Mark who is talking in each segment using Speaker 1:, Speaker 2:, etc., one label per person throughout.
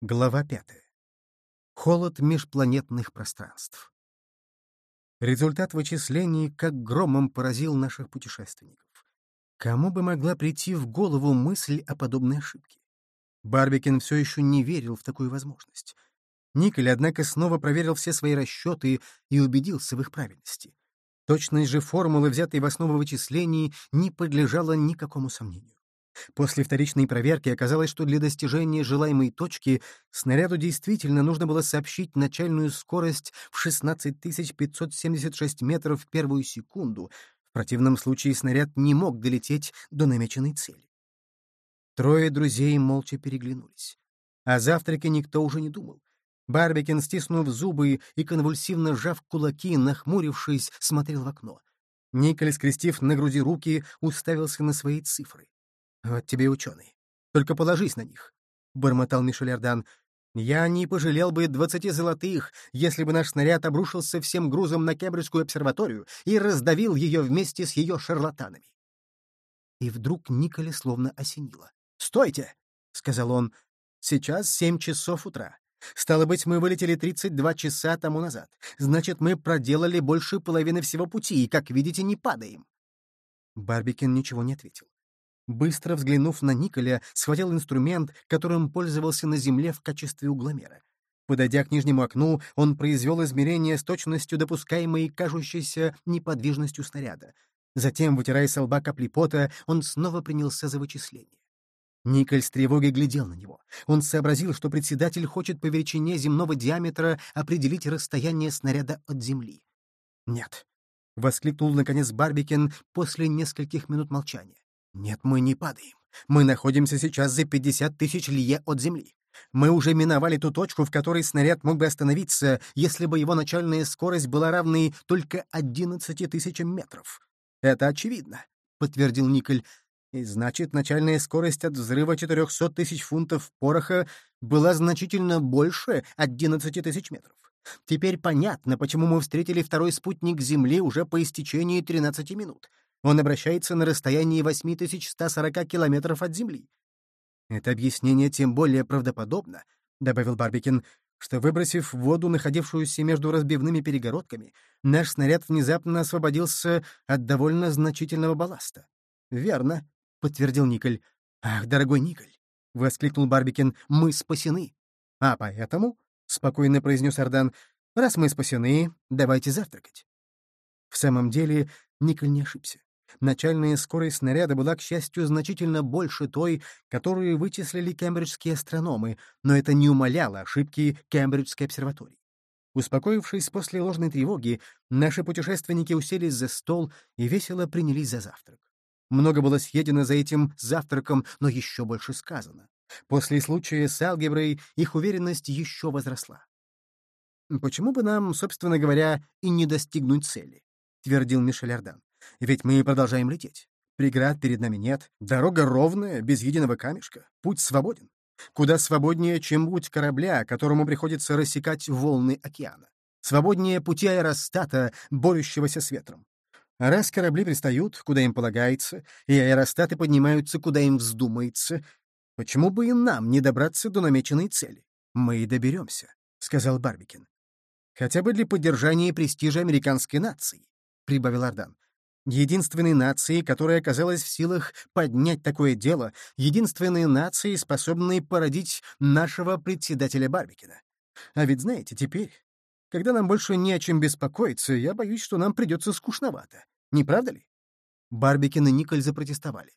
Speaker 1: Глава пятая. Холод межпланетных пространств. Результат вычислений как громом поразил наших путешественников. Кому бы могла прийти в голову мысль о подобной ошибке? Барбикин все еще не верил в такую возможность. Николь, однако, снова проверил все свои расчеты и убедился в их правильности. Точность же формулы, взятой в основу вычислений, не подлежала никакому сомнению. После вторичной проверки оказалось, что для достижения желаемой точки снаряду действительно нужно было сообщить начальную скорость в 16 576 метров в первую секунду. В противном случае снаряд не мог долететь до намеченной цели. Трое друзей молча переглянулись. О завтраке никто уже не думал. Барбикин, стиснув зубы и конвульсивно сжав кулаки, нахмурившись, смотрел в окно. Николь, скрестив на груди руки, уставился на свои цифры. «Вот тебе и ученый. Только положись на них», — бормотал Мишель Ардан. «Я не пожалел бы двадцати золотых, если бы наш снаряд обрушился всем грузом на Кембриджскую обсерваторию и раздавил ее вместе с ее шарлатанами». И вдруг Николе словно осенило. «Стойте!» — сказал он. «Сейчас семь часов утра. Стало быть, мы вылетели 32 часа тому назад. Значит, мы проделали больше половины всего пути и, как видите, не падаем». Барбикин ничего не ответил. Быстро взглянув на Николя, схватил инструмент, которым пользовался на Земле в качестве угломера. Подойдя к нижнему окну, он произвел измерение с точностью, допускаемой кажущейся неподвижностью снаряда. Затем, вытирая с лба капли пота, он снова принялся за вычисление. Николь с тревогой глядел на него. Он сообразил, что председатель хочет по величине земного диаметра определить расстояние снаряда от Земли. «Нет», — воскликнул, наконец, Барбикен после нескольких минут молчания. Нет, мы не падаем. Мы находимся сейчас за 50 тысяч лье от Земли. Мы уже миновали ту точку, в которой снаряд мог бы остановиться, если бы его начальная скорость была равной только 11 тысячам метров. Это очевидно, — подтвердил Николь. И значит, начальная скорость от взрыва 400 тысяч фунтов пороха была значительно больше 11 тысяч метров. Теперь понятно, почему мы встретили второй спутник Земли уже по истечении 13 минут. Он обращается на расстоянии 8140 километров от Земли. Это объяснение тем более правдоподобно, — добавил Барбикин, что, выбросив в воду, находившуюся между разбивными перегородками, наш снаряд внезапно освободился от довольно значительного балласта. «Верно», — подтвердил Николь. «Ах, дорогой Николь!» — воскликнул Барбикин. «Мы спасены!» «А поэтому», — спокойно произнес Ардан, — «раз мы спасены, давайте завтракать». В самом деле, Николь не ошибся. Начальная скорость снаряда была, к счастью, значительно больше той, которую вычислили кембриджские астрономы, но это не умаляло ошибки Кембриджской обсерватории. Успокоившись после ложной тревоги, наши путешественники уселись за стол и весело принялись за завтрак. Много было съедено за этим завтраком, но еще больше сказано. После случая с алгеброй их уверенность еще возросла. «Почему бы нам, собственно говоря, и не достигнуть цели?» — твердил Мишель Ардан. Ведь мы продолжаем лететь. Преград перед нами нет. Дорога ровная, без единого камешка. Путь свободен. Куда свободнее, чем путь корабля, которому приходится рассекать волны океана. Свободнее пути аэростата, борющегося с ветром. Раз корабли пристают, куда им полагается, и аэростаты поднимаются, куда им вздумается, почему бы и нам не добраться до намеченной цели? Мы и доберемся, — сказал Барбикин. Хотя бы для поддержания престижа американской нации, — прибавил Ардан единственной нации, которая оказалась в силах поднять такое дело, единственной нации, способной породить нашего председателя Барбикина. А ведь знаете, теперь, когда нам больше не о чем беспокоиться, я боюсь, что нам придется скучновато. Не правда ли? Барбикин и Николь запротестовали.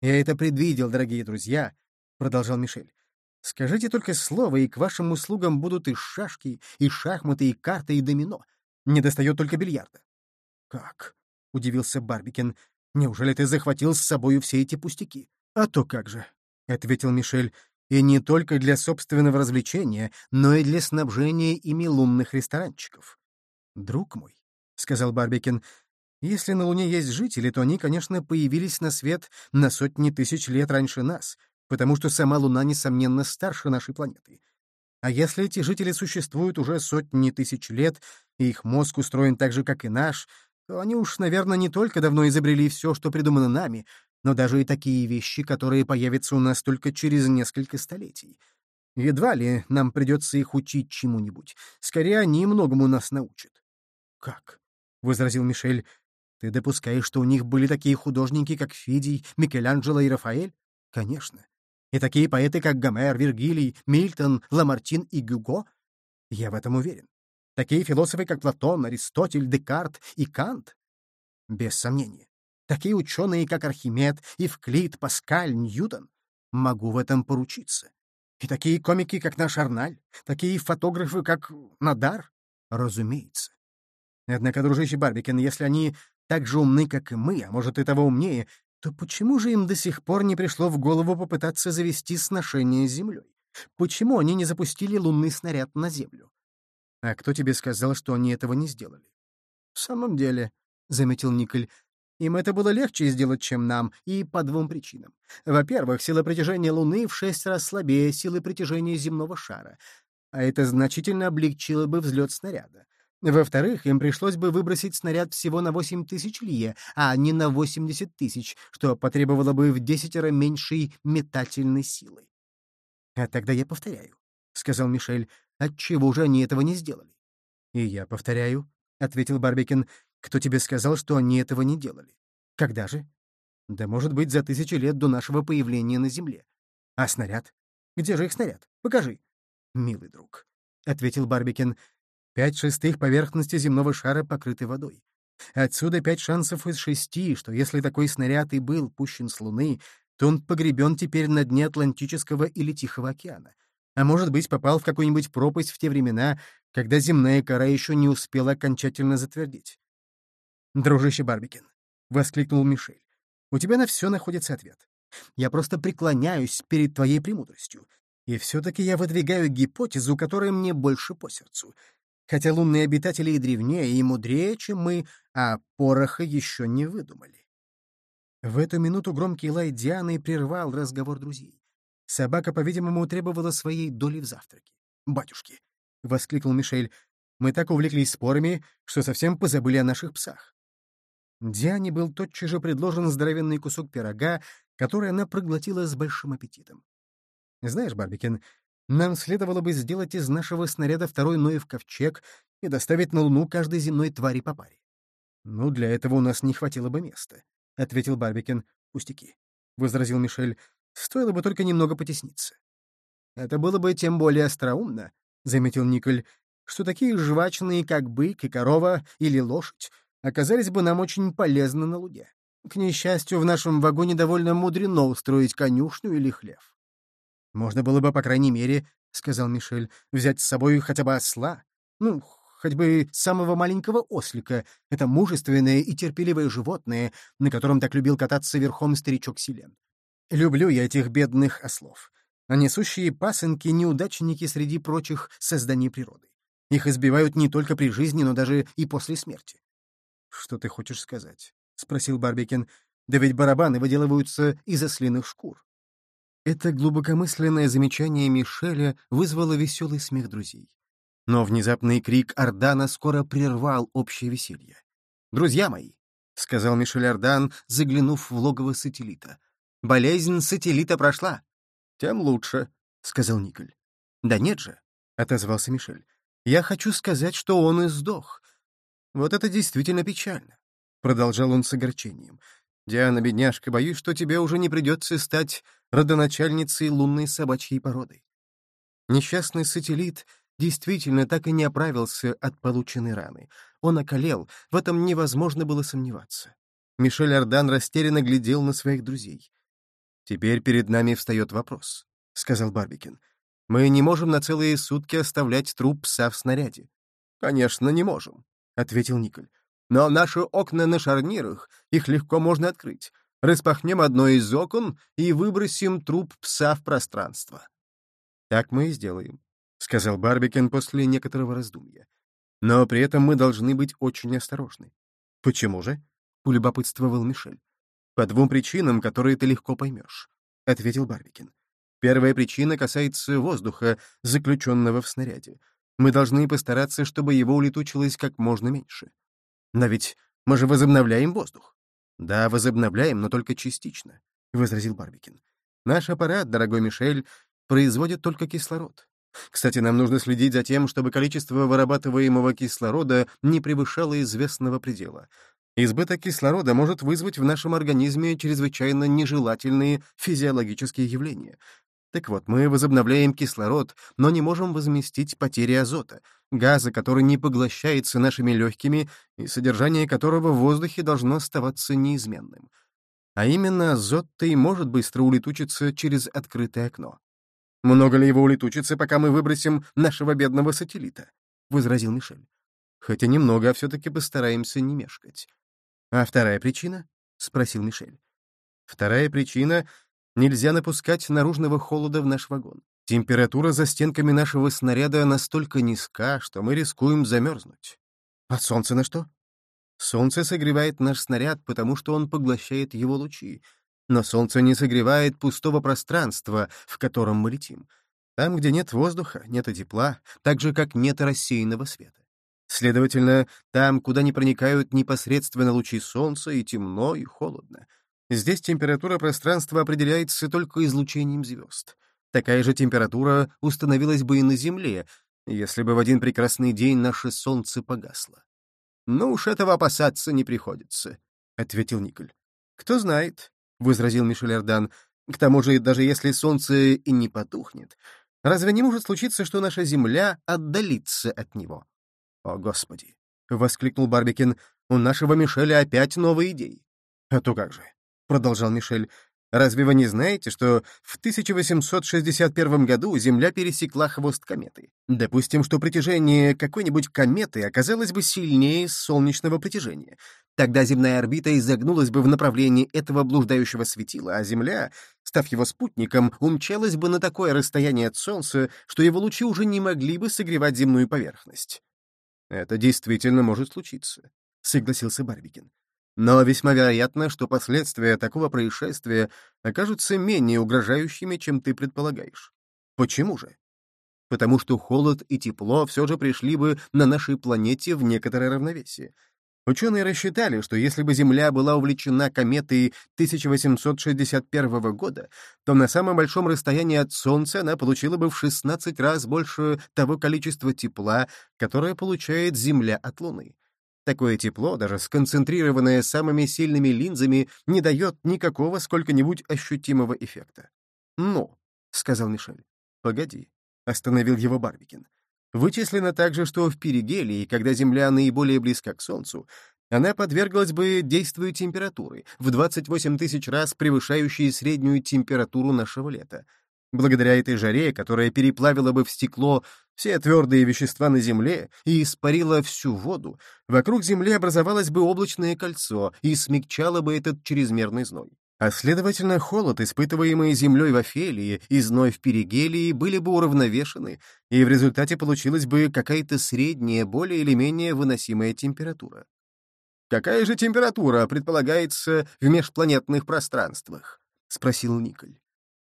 Speaker 1: «Я это предвидел, дорогие друзья», — продолжал Мишель. «Скажите только слово, и к вашим услугам будут и шашки, и шахматы, и карты, и домино. Не достает только бильярда». «Как? — удивился Барбикин. «Неужели ты захватил с собою все эти пустяки?» «А то как же», — ответил Мишель. «И не только для собственного развлечения, но и для снабжения ими лунных ресторанчиков». «Друг мой», — сказал Барбикин, — «если на Луне есть жители, то они, конечно, появились на свет на сотни тысяч лет раньше нас, потому что сама Луна, несомненно, старше нашей планеты. А если эти жители существуют уже сотни тысяч лет, и их мозг устроен так же, как и наш, они уж, наверное, не только давно изобрели все, что придумано нами, но даже и такие вещи, которые появятся у нас только через несколько столетий. Едва ли нам придется их учить чему-нибудь. Скорее, они многому нас научат. — Как? — возразил Мишель. — Ты допускаешь, что у них были такие художники, как Фидий, Микеланджело и Рафаэль? — Конечно. И такие поэты, как Гомер, Вергилий, Мильтон, Ламартин и Гюго? Я в этом уверен. Такие философы, как Платон, Аристотель, Декарт и Кант? Без сомнения. Такие ученые, как Архимед, Евклид, Паскаль, Ньютон? Могу в этом поручиться. И такие комики, как наш Арналь? Такие фотографы, как Надар? Разумеется. Однако, дружище Барбикен, если они так же умны, как и мы, а может и того умнее, то почему же им до сих пор не пришло в голову попытаться завести сношение с Землей? Почему они не запустили лунный снаряд на Землю? А кто тебе сказал, что они этого не сделали? — В самом деле, — заметил Николь, — им это было легче сделать, чем нам, и по двум причинам. Во-первых, сила притяжения Луны в шесть раз слабее силы притяжения земного шара, а это значительно облегчило бы взлет снаряда. Во-вторых, им пришлось бы выбросить снаряд всего на 8 тысяч лье, а не на 80 тысяч, что потребовало бы в десятеро меньшей метательной силы. А тогда я повторяю, — сказал Мишель, — отчего же они этого не сделали? — И я повторяю, — ответил Барбикин, — кто тебе сказал, что они этого не делали? Когда же? Да, может быть, за тысячи лет до нашего появления на Земле. А снаряд? Где же их снаряд? Покажи. Милый друг, — ответил Барбикин, — пять шестых поверхности земного шара покрыты водой. Отсюда пять шансов из шести, что если такой снаряд и был пущен с Луны, то он погребен теперь на дне Атлантического или Тихого океана. А может быть, попал в какую-нибудь пропасть в те времена, когда земная кора еще не успела окончательно затвердить. «Дружище Барбикин», — воскликнул Мишель, — «у тебя на все находится ответ. Я просто преклоняюсь перед твоей премудростью. И все-таки я выдвигаю гипотезу, которая мне больше по сердцу. Хотя лунные обитатели и древнее, и мудрее, чем мы, а пороха еще не выдумали. В эту минуту громкий лай Дианы прервал разговор друзей. Собака, по-видимому, требовала своей доли в завтраке. «Батюшки!» — воскликнул Мишель. «Мы так увлеклись спорами, что совсем позабыли о наших псах». Диане был тотчас же предложен здоровенный кусок пирога, который она проглотила с большим аппетитом. «Знаешь, Барбикин, нам следовало бы сделать из нашего снаряда второй Ноев ковчег и доставить на Луну каждой земной твари по паре. Ну, для этого у нас не хватило бы места. — ответил Барбикин. «Пустяки», — возразил Мишель. «Стоило бы только немного потесниться». «Это было бы тем более остроумно», — заметил Николь, «что такие жвачные, как бык и корова или лошадь, оказались бы нам очень полезны на луге. К несчастью, в нашем вагоне довольно мудрено устроить конюшню или хлев». «Можно было бы, по крайней мере, — сказал Мишель, — взять с собой хотя бы осла. Ну, хоть бы самого маленького ослика, это мужественное и терпеливое животное, на котором так любил кататься верхом старичок Селен. Люблю я этих бедных ослов. А несущие пасынки — неудачники среди прочих созданий природы. Их избивают не только при жизни, но даже и после смерти. — Что ты хочешь сказать? — спросил Барбикин. — Да ведь барабаны выделываются из ослиных шкур. Это глубокомысленное замечание Мишеля вызвало веселый смех друзей. Но внезапный крик Ордана скоро прервал общее веселье. «Друзья мои!» — сказал Мишель Ордан, заглянув в логово сателлита. «Болезнь сателлита прошла». «Тем лучше», — сказал Николь. «Да нет же», — отозвался Мишель. «Я хочу сказать, что он и сдох. Вот это действительно печально», — продолжал он с огорчением. «Диана, бедняжка, боюсь, что тебе уже не придется стать родоначальницей лунной собачьей породы». Несчастный сателлит действительно так и не оправился от полученной раны. Он околел, в этом невозможно было сомневаться. Мишель Ардан растерянно глядел на своих друзей. «Теперь перед нами встает вопрос», — сказал Барбикин. «Мы не можем на целые сутки оставлять труп пса в снаряде». «Конечно, не можем», — ответил Николь. «Но наши окна на шарнирах, их легко можно открыть. Распахнем одно из окон и выбросим труп пса в пространство». «Так мы и сделаем», — сказал Барбикен после некоторого раздумья. «Но при этом мы должны быть очень осторожны». «Почему же?» — улюбопытствовал Мишель. «По двум причинам, которые ты легко поймешь», — ответил Барбикин. «Первая причина касается воздуха, заключенного в снаряде. Мы должны постараться, чтобы его улетучилось как можно меньше. Но ведь мы же возобновляем воздух». «Да, возобновляем, но только частично», — возразил Барбикин. «Наш аппарат, дорогой Мишель, производит только кислород. Кстати, нам нужно следить за тем, чтобы количество вырабатываемого кислорода не превышало известного предела. Избыток кислорода может вызвать в нашем организме чрезвычайно нежелательные физиологические явления. Так вот, мы возобновляем кислород, но не можем возместить потери азота, газа, который не поглощается нашими легкими и содержание которого в воздухе должно оставаться неизменным. А именно азот-то и может быстро улетучиться через открытое окно. «Много ли его улетучится, пока мы выбросим нашего бедного сателлита?» — возразил Мишель. «Хотя немного, а все-таки постараемся не мешкать». «А вторая причина?» — спросил Мишель. «Вторая причина — нельзя напускать наружного холода в наш вагон. Температура за стенками нашего снаряда настолько низка, что мы рискуем замерзнуть. А солнце на что? Солнце согревает наш снаряд, потому что он поглощает его лучи. Но солнце не согревает пустого пространства, в котором мы летим. Там, где нет воздуха, нет и тепла, так же, как нет рассеянного света. Следовательно, там, куда не проникают непосредственно лучи солнца, и темно, и холодно. Здесь температура пространства определяется только излучением звезд. Такая же температура установилась бы и на Земле, если бы в один прекрасный день наше солнце погасло. «Ну уж этого опасаться не приходится», — ответил Николь. «Кто знает», — возразил Мишель Эрдан, — «к тому же, даже если солнце и не потухнет, разве не может случиться, что наша Земля отдалится от него?» «О, Господи!» — воскликнул Барбикин. «У нашего Мишеля опять новые идеи». «А то как же!» — продолжал Мишель. Разве вы не знаете, что в 1861 году Земля пересекла хвост кометы? Допустим, что притяжение какой-нибудь кометы оказалось бы сильнее солнечного притяжения. Тогда земная орбита изогнулась бы в направлении этого блуждающего светила, а Земля, став его спутником, умчалась бы на такое расстояние от Солнца, что его лучи уже не могли бы согревать земную поверхность. «Это действительно может случиться», — согласился Барбикин. Но весьма вероятно, что последствия такого происшествия окажутся менее угрожающими, чем ты предполагаешь. Почему же? Потому что холод и тепло все же пришли бы на нашей планете в некоторое равновесие. Ученые рассчитали, что если бы Земля была увлечена кометой 1861 года, то на самом большом расстоянии от Солнца она получила бы в 16 раз больше того количества тепла, которое получает Земля от Луны. Такое тепло, даже сконцентрированное самыми сильными линзами, не дает никакого сколько-нибудь ощутимого эффекта. «Ну», — сказал Мишель. «Погоди», — остановил его Барбикин. «Вычислено также, что в перигелии, когда Земля наиболее близка к Солнцу, она подверглась бы действию температуры, в 28 тысяч раз превышающей среднюю температуру нашего лета. Благодаря этой жаре, которая переплавила бы в стекло все твердые вещества на Земле и испарила всю воду, вокруг Земли образовалось бы облачное кольцо и смягчало бы этот чрезмерный зной. А следовательно, холод, испытываемый Землей в Офелии и зной в Перигелии, были бы уравновешены, и в результате получилась бы какая-то средняя, более или менее выносимая температура. «Какая же температура предполагается в межпланетных пространствах?» — спросил Николь.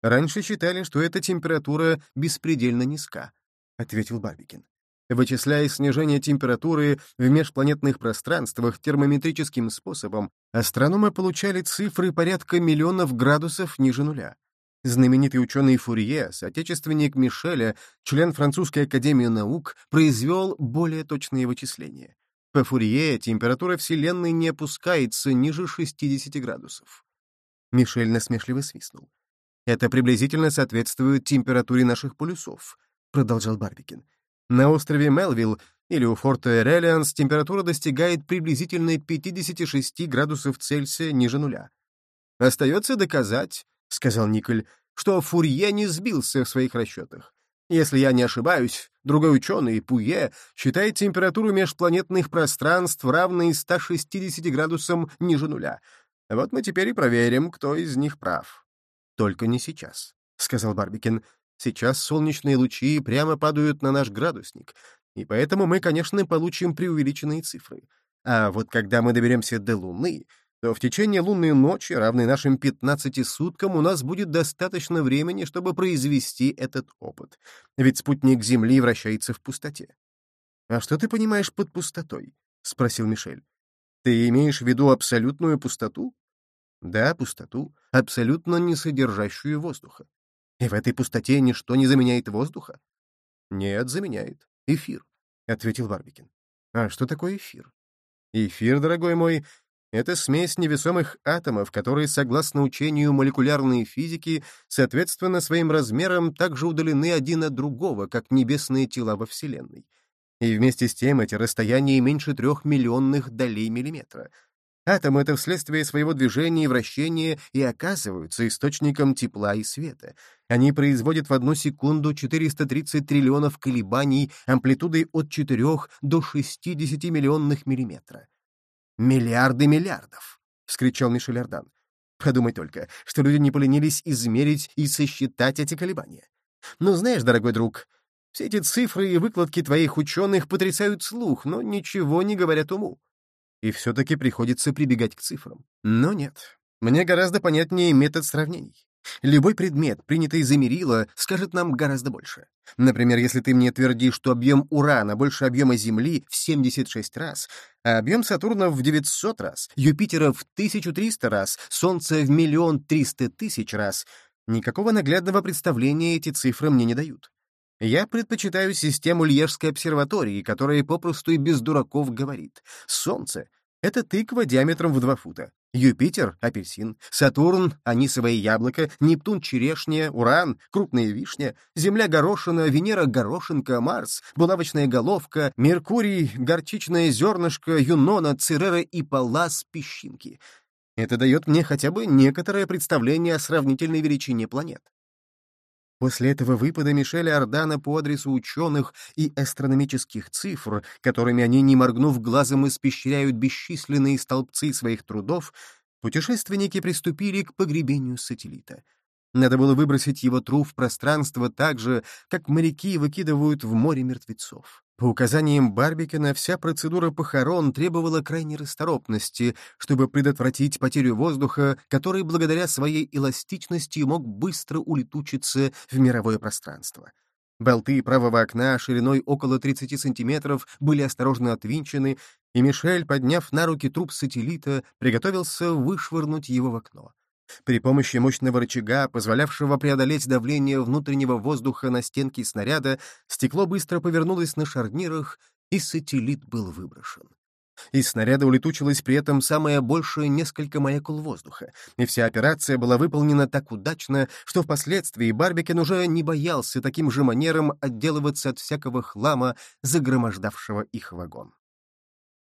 Speaker 1: Раньше считали, что эта температура беспредельно низка, — ответил Барбикин. Вычисляя снижение температуры в межпланетных пространствах термометрическим способом, астрономы получали цифры порядка миллионов градусов ниже нуля. Знаменитый ученый Фурье, соотечественник Мишеля, член Французской академии наук, произвел более точные вычисления. По Фурье температура Вселенной не опускается ниже 60 градусов. Мишель насмешливо свистнул. Это приблизительно соответствует температуре наших полюсов», — продолжал Барбикин. «На острове Мелвилл или у форта Релианс температура достигает приблизительно 56 градусов Цельсия ниже нуля. «Остается доказать», — сказал Николь, «что Фурье не сбился в своих расчетах. Если я не ошибаюсь, другой ученый, Пуе, считает температуру межпланетных пространств равной 160 градусам ниже нуля. Вот мы теперь и проверим, кто из них прав. «Только не сейчас», — сказал Барбикин. «Сейчас солнечные лучи прямо падают на наш градусник, и поэтому мы, конечно, получим преувеличенные цифры. А вот когда мы доберемся до Луны, то в течение лунной ночи, равной нашим 15 суткам, у нас будет достаточно времени, чтобы произвести этот опыт. Ведь спутник Земли вращается в пустоте. «А что ты понимаешь под пустотой?» — спросил Мишель. «Ты имеешь в виду абсолютную пустоту?» Да, пустоту, абсолютно не содержащую воздуха. И в этой пустоте ничто не заменяет воздуха? Нет, заменяет. Эфир, — ответил Барбикин. А что такое эфир? Эфир, дорогой мой, это смесь невесомых атомов, которые, согласно учению молекулярной физики, соответственно своим размерам также удалены один от другого, как небесные тела во Вселенной. И вместе с тем эти расстояния меньше трех миллионных долей миллиметра. Атомы — это вследствие своего движения и вращения и оказываются источником тепла и света. Они производят в одну секунду 430 триллионов колебаний амплитудой от 4 до 60 миллионных миллиметра. «Миллиарды миллиардов!» — вскричал Мишель Ардан. «Подумай только, что люди не поленились измерить и сосчитать эти колебания. Но знаешь, дорогой друг, все эти цифры и выкладки твоих ученых потрясают слух, но ничего не говорят уму. И все-таки приходится прибегать к цифрам. Но нет, мне гораздо понятнее метод сравнений. Любой предмет, принятый за мерило, скажет нам гораздо больше. Например, если ты мне твердишь, что объем Урана больше объема Земли в 76 раз, а объем Сатурна в 900 раз, Юпитера в 1300 раз, Солнце в миллион триста тысяч раз, никакого наглядного представления эти цифры мне не дают. Я предпочитаю систему Льежской обсерватории, которая попросту и без дураков говорит. Солнце — это тыква диаметром в два фута. Юпитер — апельсин, Сатурн — анисовое яблоко, Нептун — черешня, Уран — крупная вишня, Земля — горошина, Венера — горошинка, Марс — булавочная головка, Меркурий — горчичное зернышко, Юнона, Церера и Паллас — песчинки. Это дает мне хотя бы некоторое представление о сравнительной величине планет. После этого выпада Мишеля Ордана по адресу ученых и астрономических цифр, которыми они, не моргнув глазом, испещряют бесчисленные столбцы своих трудов, путешественники приступили к погребению сателлита. Надо было выбросить его труп в пространство так же, как моряки выкидывают в море мертвецов. По указаниям Барбикина, вся процедура похорон требовала крайней расторопности, чтобы предотвратить потерю воздуха, который благодаря своей эластичности мог быстро улетучиться в мировое пространство. Болты правого окна шириной около 30 сантиметров были осторожно отвинчены, и Мишель, подняв на руки труп сателлита, приготовился вышвырнуть его в окно. При помощи мощного рычага, позволявшего преодолеть давление внутреннего воздуха на стенки снаряда, стекло быстро повернулось на шарнирах, и сателлит был выброшен. Из снаряда улетучилось при этом самое большее несколько молекул воздуха, и вся операция была выполнена так удачно, что впоследствии Барбикен уже не боялся таким же манером отделываться от всякого хлама, загромождавшего их вагон.